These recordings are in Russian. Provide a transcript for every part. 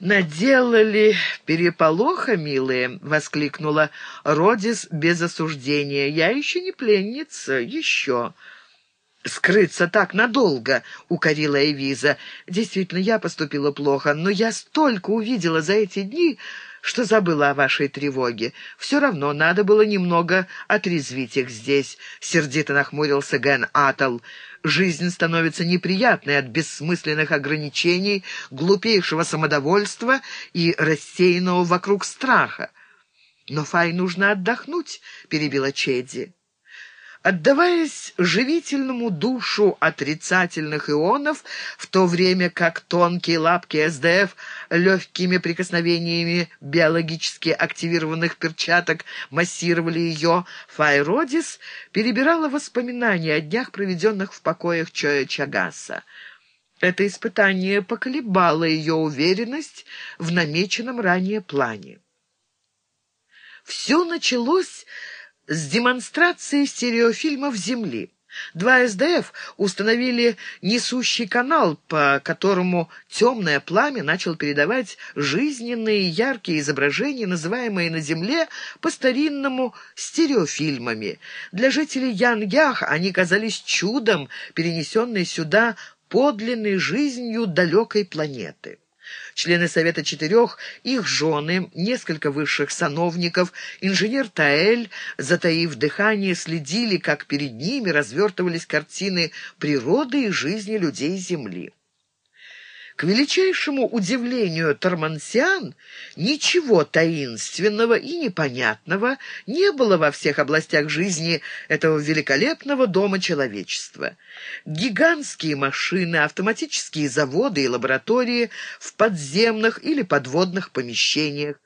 «Наделали переполоха, милые!» — воскликнула Родис без осуждения. «Я еще не пленница, еще!» «Скрыться так надолго!» — укорила Эвиза. «Действительно, я поступила плохо, но я столько увидела за эти дни, что забыла о вашей тревоге. Все равно надо было немного отрезвить их здесь», — сердито нахмурился Ген Атл. «Жизнь становится неприятной от бессмысленных ограничений, глупейшего самодовольства и рассеянного вокруг страха». «Но Фай нужно отдохнуть», — перебила Чеди. Отдаваясь живительному душу отрицательных ионов, в то время как тонкие лапки СДФ легкими прикосновениями биологически активированных перчаток массировали ее, Файродис перебирала воспоминания о днях, проведенных в покоях Чоя Чагаса. Это испытание поколебало ее уверенность в намеченном ранее плане. Все началось с демонстрацией стереофильмов Земли. Два СДФ установили несущий канал, по которому темное пламя начал передавать жизненные яркие изображения, называемые на Земле по-старинному стереофильмами. Для жителей Ян-Ях они казались чудом, перенесенной сюда подлинной жизнью далекой планеты. Члены Совета Четырех, их жены, несколько высших сановников, инженер Таэль, затаив дыхание, следили, как перед ними развертывались картины природы и жизни людей Земли. К величайшему удивлению тормансиан ничего таинственного и непонятного не было во всех областях жизни этого великолепного дома человечества. Гигантские машины, автоматические заводы и лаборатории в подземных или подводных помещениях,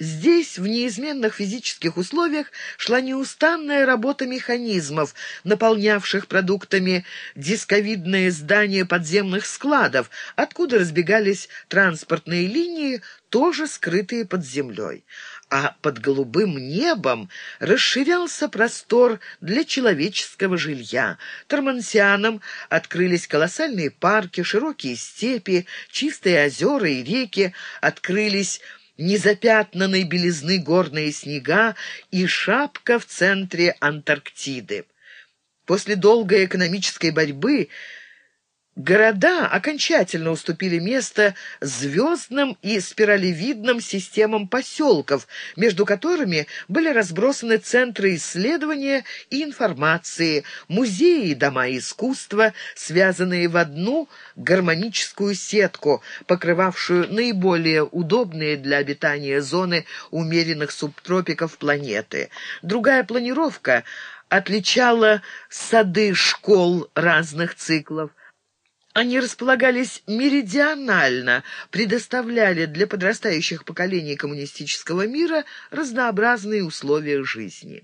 Здесь, в неизменных физических условиях, шла неустанная работа механизмов, наполнявших продуктами дисковидные здания подземных складов, откуда разбегались транспортные линии, тоже скрытые под землей. А под голубым небом расширялся простор для человеческого жилья. Тормансианам открылись колоссальные парки, широкие степи, чистые озера и реки, открылись незапятнанной белизны горные снега и шапка в центре Антарктиды. После долгой экономической борьбы Города окончательно уступили место звездным и спиралевидным системам поселков, между которыми были разбросаны центры исследования и информации, музеи и дома искусства, связанные в одну гармоническую сетку, покрывавшую наиболее удобные для обитания зоны умеренных субтропиков планеты. Другая планировка отличала сады школ разных циклов, они располагались меридионально, предоставляли для подрастающих поколений коммунистического мира разнообразные условия жизни.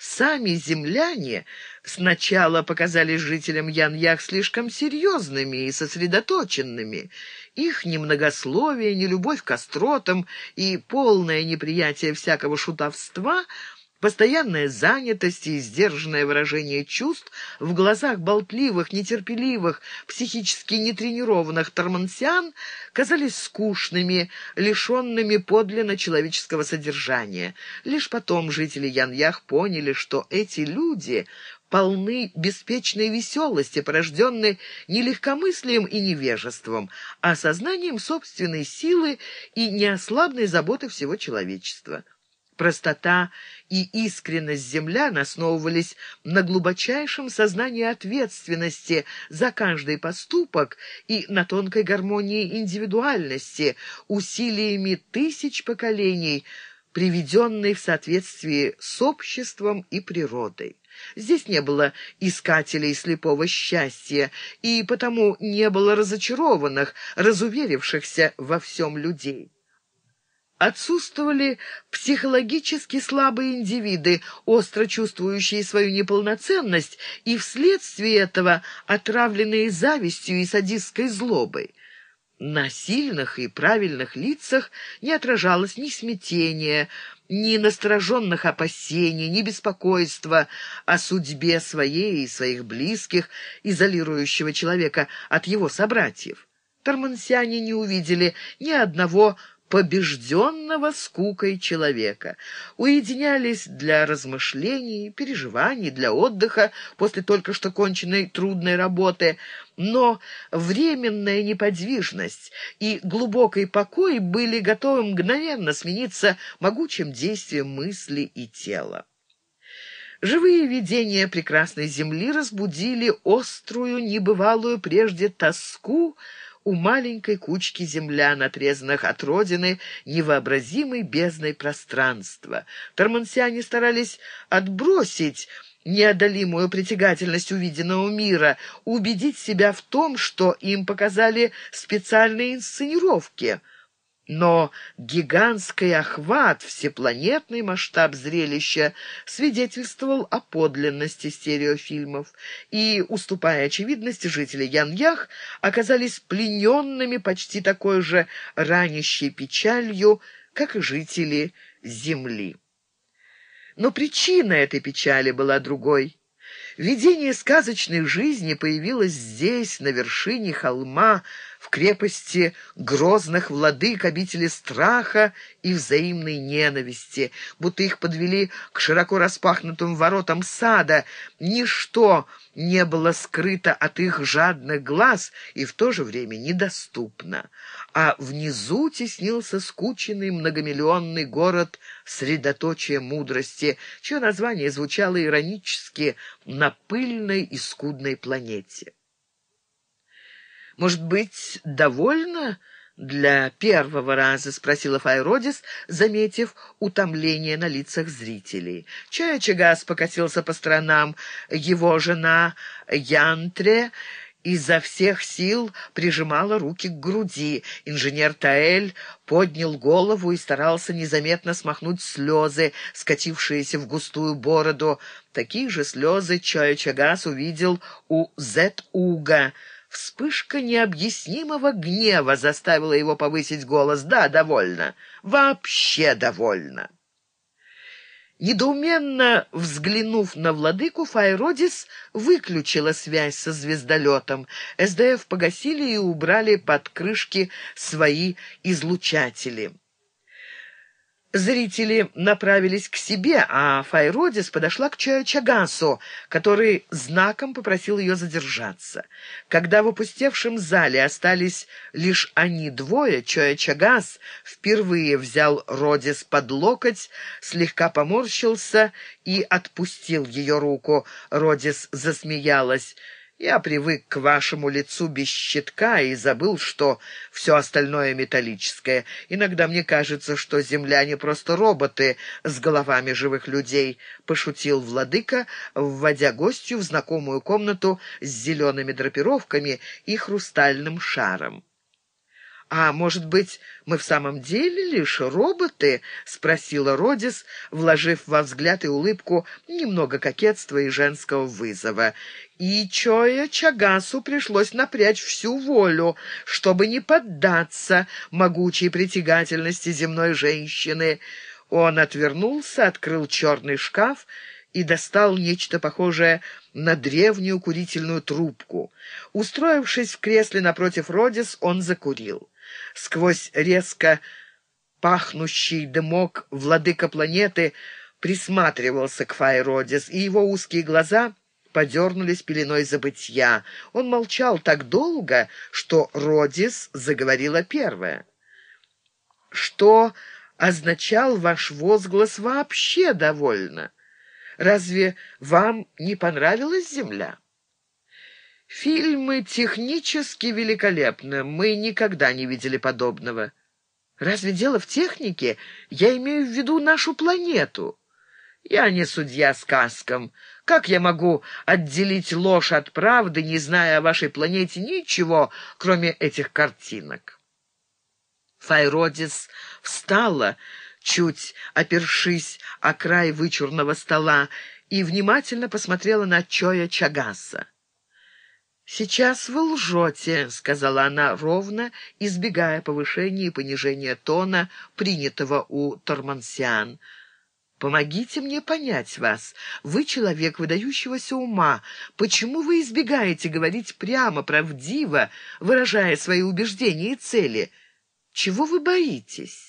Сами земляне сначала показались жителям Ян-Ях слишком серьезными и сосредоточенными. Их немногословие, нелюбовь к остротам и полное неприятие всякого шутовства – Постоянная занятость и сдержанное выражение чувств в глазах болтливых, нетерпеливых, психически нетренированных тормансиан казались скучными, лишенными подлинно человеческого содержания. Лишь потом жители Яньях поняли, что эти люди полны беспечной веселости, порожденной не легкомыслием и невежеством, а сознанием собственной силы и неослабной заботы всего человечества. Простота и искренность землян основывались на глубочайшем сознании ответственности за каждый поступок и на тонкой гармонии индивидуальности, усилиями тысяч поколений, приведенной в соответствии с обществом и природой. Здесь не было искателей слепого счастья, и потому не было разочарованных, разуверившихся во всем людей. Отсутствовали психологически слабые индивиды, остро чувствующие свою неполноценность и вследствие этого отравленные завистью и садистской злобой. На сильных и правильных лицах не отражалось ни смятения, ни настороженных опасений, ни беспокойства о судьбе своей и своих близких, изолирующего человека от его собратьев. тормансиане не увидели ни одного побежденного скукой человека. Уединялись для размышлений, переживаний, для отдыха после только что конченной трудной работы, но временная неподвижность и глубокий покой были готовы мгновенно смениться могучим действием мысли и тела. Живые видения прекрасной земли разбудили острую, небывалую прежде тоску, у маленькой кучки землян, отрезанных от родины невообразимой бездной пространства. Тормансиане старались отбросить неодолимую притягательность увиденного мира, убедить себя в том, что им показали специальные инсценировки — но гигантский охват, всепланетный масштаб зрелища свидетельствовал о подлинности стереофильмов, и, уступая очевидности, жители Яньях оказались плененными почти такой же ранящей печалью, как и жители Земли. Но причина этой печали была другой. Видение сказочной жизни появилось здесь, на вершине холма, в крепости грозных владык, обители страха и взаимной ненависти, будто их подвели к широко распахнутым воротам сада. Ничто не было скрыто от их жадных глаз и в то же время недоступно. А внизу теснился скученный многомиллионный город средоточия мудрости, чье название звучало иронически на пыльной и скудной планете. «Может быть, довольно?» «Для первого раза?» — спросила Файродис, заметив утомление на лицах зрителей. Чая-чагас покатился по сторонам. Его жена Янтре изо всех сил прижимала руки к груди. Инженер Таэль поднял голову и старался незаметно смахнуть слезы, скатившиеся в густую бороду. Такие же слезы Чая-чагас увидел у Зет-Уга — Вспышка необъяснимого гнева заставила его повысить голос. «Да, довольно. Вообще довольно». Недоуменно взглянув на владыку, Файродис выключила связь со звездолетом. СДФ погасили и убрали под крышки свои излучатели. Зрители направились к себе, а Файродис подошла к Чая-Чагасу, который знаком попросил ее задержаться. Когда в опустевшем зале остались лишь они двое, Чая-Чагас впервые взял Родис под локоть, слегка поморщился и отпустил ее руку. Родис засмеялась. Я привык к вашему лицу без щитка и забыл, что все остальное металлическое. Иногда мне кажется, что земляне просто роботы с головами живых людей», — пошутил владыка, вводя гостью в знакомую комнату с зелеными драпировками и хрустальным шаром. «А может быть, мы в самом деле лишь роботы?» — спросила Родис, вложив во взгляд и улыбку немного кокетства и женского вызова. И Чоя Чагасу пришлось напрячь всю волю, чтобы не поддаться могучей притягательности земной женщины. Он отвернулся, открыл черный шкаф и достал нечто похожее на древнюю курительную трубку. Устроившись в кресле напротив Родис, он закурил. Сквозь резко пахнущий дымок владыка планеты присматривался к Файродис, и его узкие глаза подернулись пеленой забытья. Он молчал так долго, что Родис заговорила первая. «Что означал ваш возглас вообще довольно? Разве вам не понравилась земля?» Фильмы технически великолепны. Мы никогда не видели подобного. Разве дело в технике? Я имею в виду нашу планету. Я не судья сказкам. Как я могу отделить ложь от правды, не зная о вашей планете ничего, кроме этих картинок? Файродис встала, чуть опершись о край вычурного стола, и внимательно посмотрела на Чоя Чагаса. «Сейчас вы лжете», — сказала она ровно, избегая повышения и понижения тона, принятого у Тормансиан. Помогите мне понять вас. Вы человек выдающегося ума. Почему вы избегаете говорить прямо, правдиво, выражая свои убеждения и цели? Чего вы боитесь?»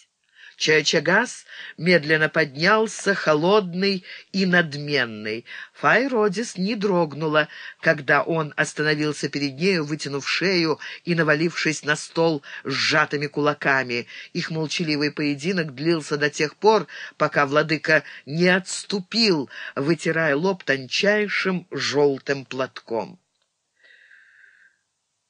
Чайчагас медленно поднялся, холодный и надменный. Файродис не дрогнула, когда он остановился перед нею, вытянув шею и навалившись на стол сжатыми кулаками. Их молчаливый поединок длился до тех пор, пока владыка не отступил, вытирая лоб тончайшим желтым платком.